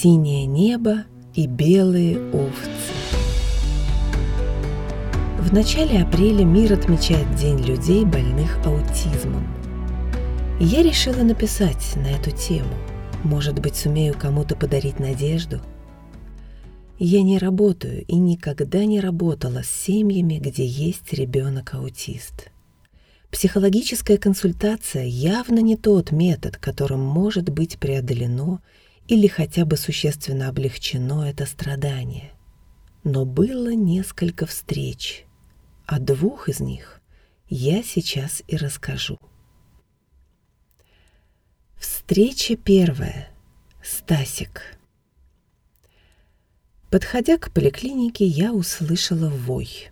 Синее небо и белые овцы. В начале апреля мир отмечает День людей, больных аутизмом. Я решила написать на эту тему. Может быть, сумею кому-то подарить надежду. Я не работаю и никогда не работала с семьями, где есть ребенок-аутист. Психологическая консультация явно не тот метод, которым может быть преодолено или хотя бы существенно облегчено это страдание. Но было несколько встреч – о двух из них я сейчас и расскажу. Встреча первая. Стасик. Подходя к поликлинике, я услышала вой.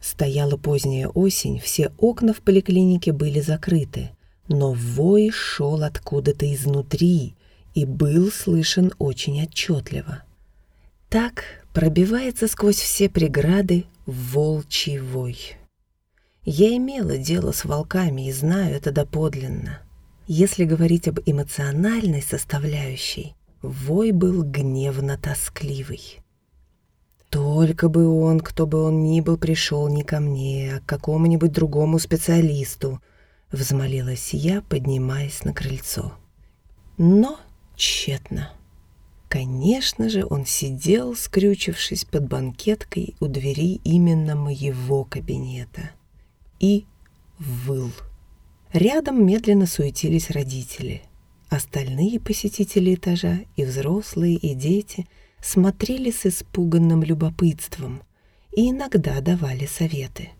Стояла поздняя осень, все окна в поликлинике были закрыты, но вой шел откуда-то изнутри и был слышен очень отчетливо. Так пробивается сквозь все преграды волчий вой. Я имела дело с волками и знаю это доподлинно. Если говорить об эмоциональной составляющей, вой был гневно-тоскливый. Только бы он, кто бы он ни был, пришел не ко мне, а к какому-нибудь другому специалисту, взмолилась я, поднимаясь на крыльцо. Но тщетно. Конечно же, он сидел, скрючившись под банкеткой у двери именно моего кабинета. И выл. Рядом медленно суетились родители. Остальные посетители этажа, и взрослые, и дети, смотрели с испуганным любопытством и иногда давали советы.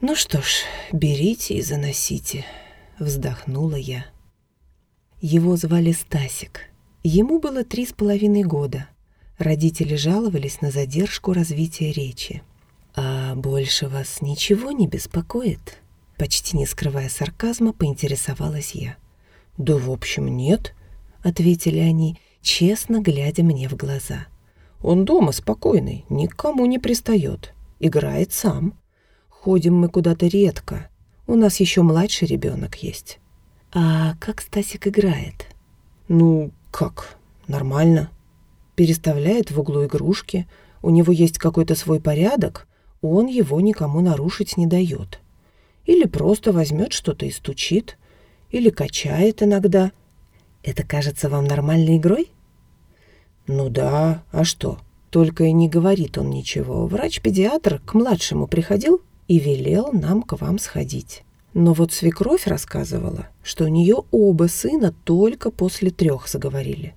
«Ну что ж, берите и заносите», — вздохнула я. Его звали Стасик — Ему было три с половиной года. Родители жаловались на задержку развития речи. «А больше вас ничего не беспокоит?» Почти не скрывая сарказма, поинтересовалась я. «Да, в общем, нет», — ответили они, честно глядя мне в глаза. «Он дома спокойный, никому не пристает, играет сам. Ходим мы куда-то редко, у нас еще младший ребенок есть». «А как Стасик играет?» «Ну, как? Нормально. Переставляет в углу игрушки, у него есть какой-то свой порядок, он его никому нарушить не дает. Или просто возьмет что-то и стучит, или качает иногда. Это кажется вам нормальной игрой? Ну да, а что? Только и не говорит он ничего. Врач-педиатр к младшему приходил и велел нам к вам сходить. Но вот свекровь рассказывала, что у нее оба сына только после трех заговорили.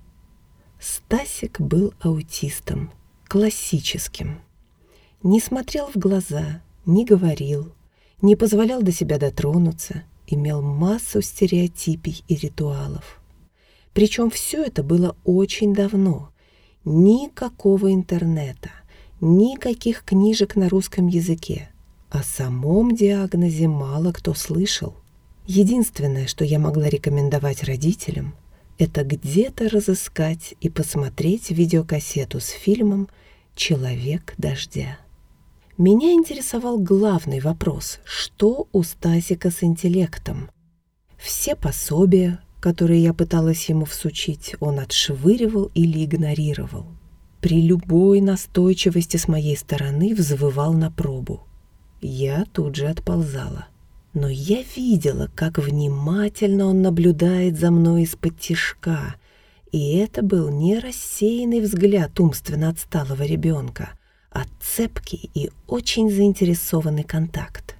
Стасик был аутистом, классическим. Не смотрел в глаза, не говорил, не позволял до себя дотронуться, имел массу стереотипий и ритуалов. Причем все это было очень давно. Никакого интернета, никаких книжек на русском языке. О самом диагнозе мало кто слышал. Единственное, что я могла рекомендовать родителям, это где-то разыскать и посмотреть видеокассету с фильмом «Человек дождя». Меня интересовал главный вопрос, что у Стасика с интеллектом. Все пособия, которые я пыталась ему всучить, он отшвыривал или игнорировал. При любой настойчивости с моей стороны взвывал на пробу. Я тут же отползала. Но я видела, как внимательно он наблюдает за мной из-под тишка, и это был не рассеянный взгляд умственно отсталого ребенка, а цепкий и очень заинтересованный контакт.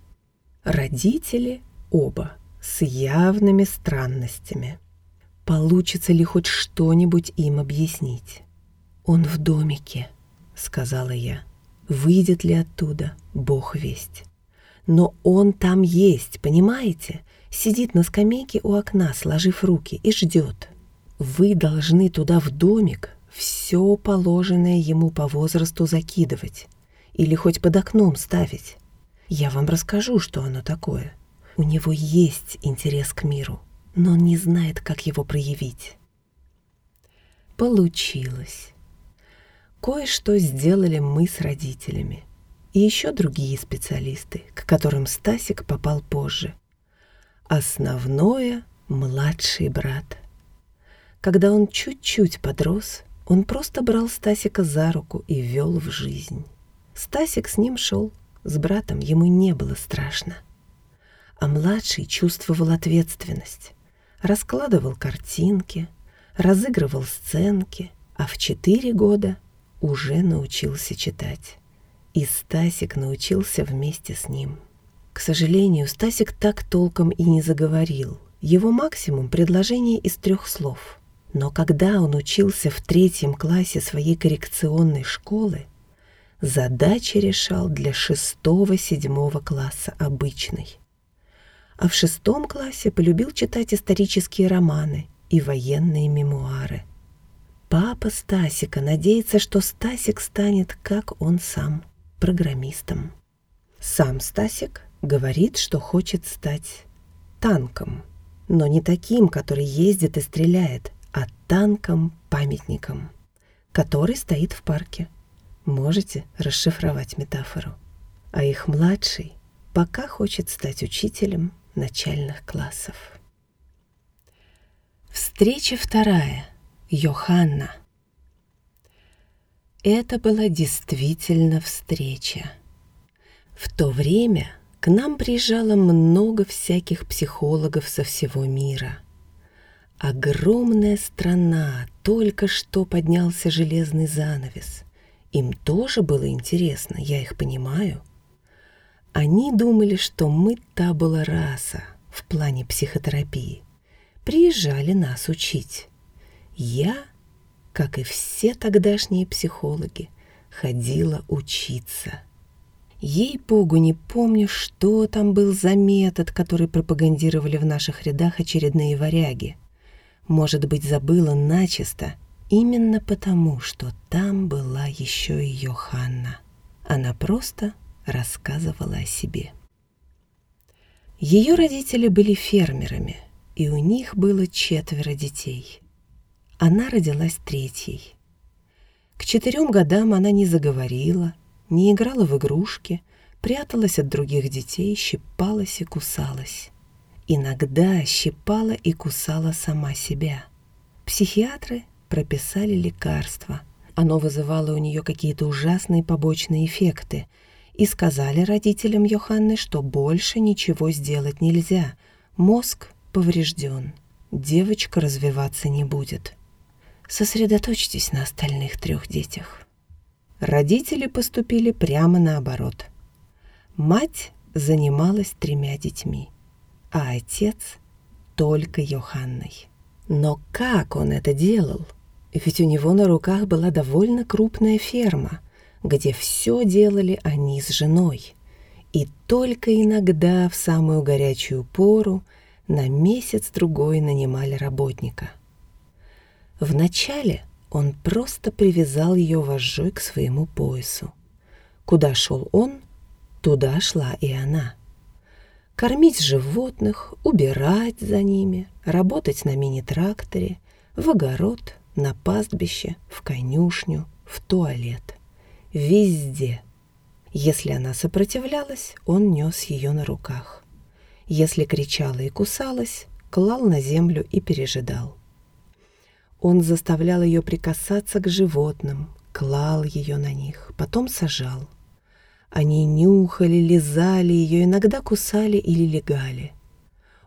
Родители оба с явными странностями. Получится ли хоть что-нибудь им объяснить? «Он в домике», — сказала я. Выйдет ли оттуда, бог весть. Но он там есть, понимаете? Сидит на скамейке у окна, сложив руки, и ждет. Вы должны туда в домик все положенное ему по возрасту закидывать. Или хоть под окном ставить. Я вам расскажу, что оно такое. У него есть интерес к миру, но он не знает, как его проявить. Получилось. Кое-что сделали мы с родителями. И еще другие специалисты, к которым Стасик попал позже. Основное — младший брат. Когда он чуть-чуть подрос, Он просто брал Стасика за руку и вел в жизнь. Стасик с ним шел, с братом ему не было страшно. А младший чувствовал ответственность, раскладывал картинки, разыгрывал сценки, а в четыре года уже научился читать. И Стасик научился вместе с ним. К сожалению, Стасик так толком и не заговорил. Его максимум — предложение из трех слов. Но когда он учился в третьем классе своей коррекционной школы, задачи решал для шестого-седьмого класса обычной. А в шестом классе полюбил читать исторические романы и военные мемуары. Папа Стасика надеется, что Стасик станет, как он сам, программистом. Сам Стасик Говорит, что хочет стать танком, но не таким, который ездит и стреляет, а танком-памятником, который стоит в парке. Можете расшифровать метафору. А их младший пока хочет стать учителем начальных классов. Встреча вторая. Йоханна. Это была действительно встреча. В то время к нам приезжало много всяких психологов со всего мира. Огромная страна, только что поднялся железный занавес. Им тоже было интересно, я их понимаю. Они думали, что мы табула раса в плане психотерапии. Приезжали нас учить. Я, как и все тогдашние психологи, ходила учиться. Ей-богу, не помню, что там был за метод, который пропагандировали в наших рядах очередные варяги. Может быть, забыла начисто, именно потому, что там была еще и Йоханна. Она просто рассказывала о себе. Ее родители были фермерами, и у них было четверо детей. Она родилась третьей. К четырем годам она не заговорила, не играла в игрушки, пряталась от других детей, щипалась и кусалась. Иногда щипала и кусала сама себя. Психиатры прописали лекарство. Оно вызывало у нее какие-то ужасные побочные эффекты и сказали родителям Йоханны, что больше ничего сделать нельзя. Мозг поврежден, девочка развиваться не будет. Сосредоточьтесь на остальных трех детях. Родители поступили прямо наоборот. Мать занималась тремя детьми, а отец — только Йоханной. Но как он это делал? Ведь у него на руках была довольно крупная ферма, где все делали они с женой. И только иногда в самую горячую пору на месяц-другой нанимали работника. Вначале он просто привязал ее вожжой к своему поясу. Куда шел он, туда шла и она. Кормить животных, убирать за ними, работать на мини-тракторе, в огород, на пастбище, в конюшню, в туалет. Везде. Если она сопротивлялась, он нес ее на руках. Если кричала и кусалась, клал на землю и пережидал. Он заставлял ее прикасаться к животным, клал ее на них, потом сажал. Они нюхали, лизали ее, иногда кусали или легали.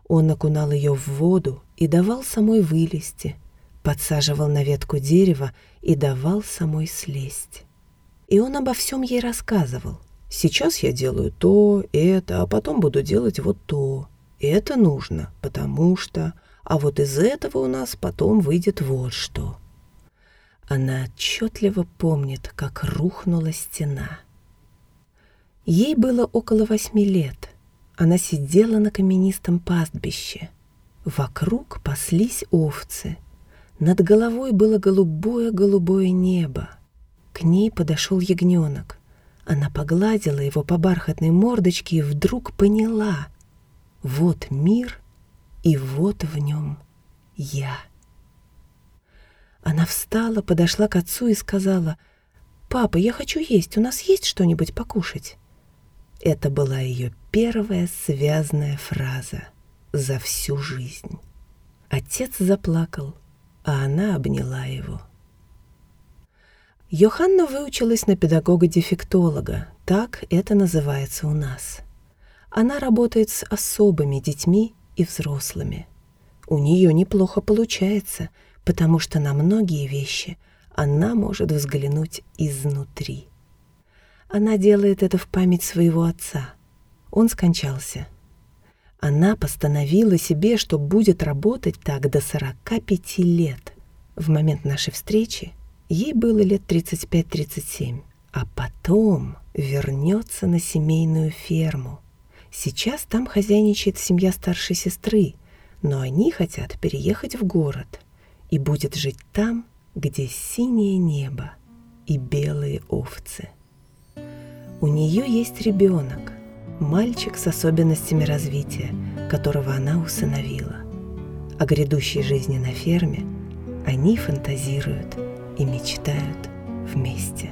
Он окунал ее в воду и давал самой вылезти, подсаживал на ветку дерева и давал самой слезть. И он обо всем ей рассказывал. «Сейчас я делаю то, это, а потом буду делать вот то. Это нужно, потому что...» а вот из этого у нас потом выйдет вот что. Она отчетливо помнит, как рухнула стена. Ей было около восьми лет. Она сидела на каменистом пастбище. Вокруг паслись овцы. Над головой было голубое-голубое небо. К ней подошел ягненок. Она погладила его по бархатной мордочке и вдруг поняла. Вот мир, и вот в нем я. Она встала, подошла к отцу и сказала, «Папа, я хочу есть, у нас есть что-нибудь покушать?» Это была ее первая связная фраза за всю жизнь. Отец заплакал, а она обняла его. Йоханна выучилась на педагога-дефектолога, так это называется у нас. Она работает с особыми детьми и взрослыми. У нее неплохо получается, потому что на многие вещи она может взглянуть изнутри. Она делает это в память своего отца. Он скончался. Она постановила себе, что будет работать так до 45 лет. В момент нашей встречи ей было лет 35-37, а потом вернется на семейную ферму. Сейчас там хозяйничает семья старшей сестры, но они хотят переехать в город и будет жить там, где синее небо и белые овцы. У нее есть ребенок, мальчик с особенностями развития, которого она усыновила. О грядущей жизни на ферме они фантазируют и мечтают вместе.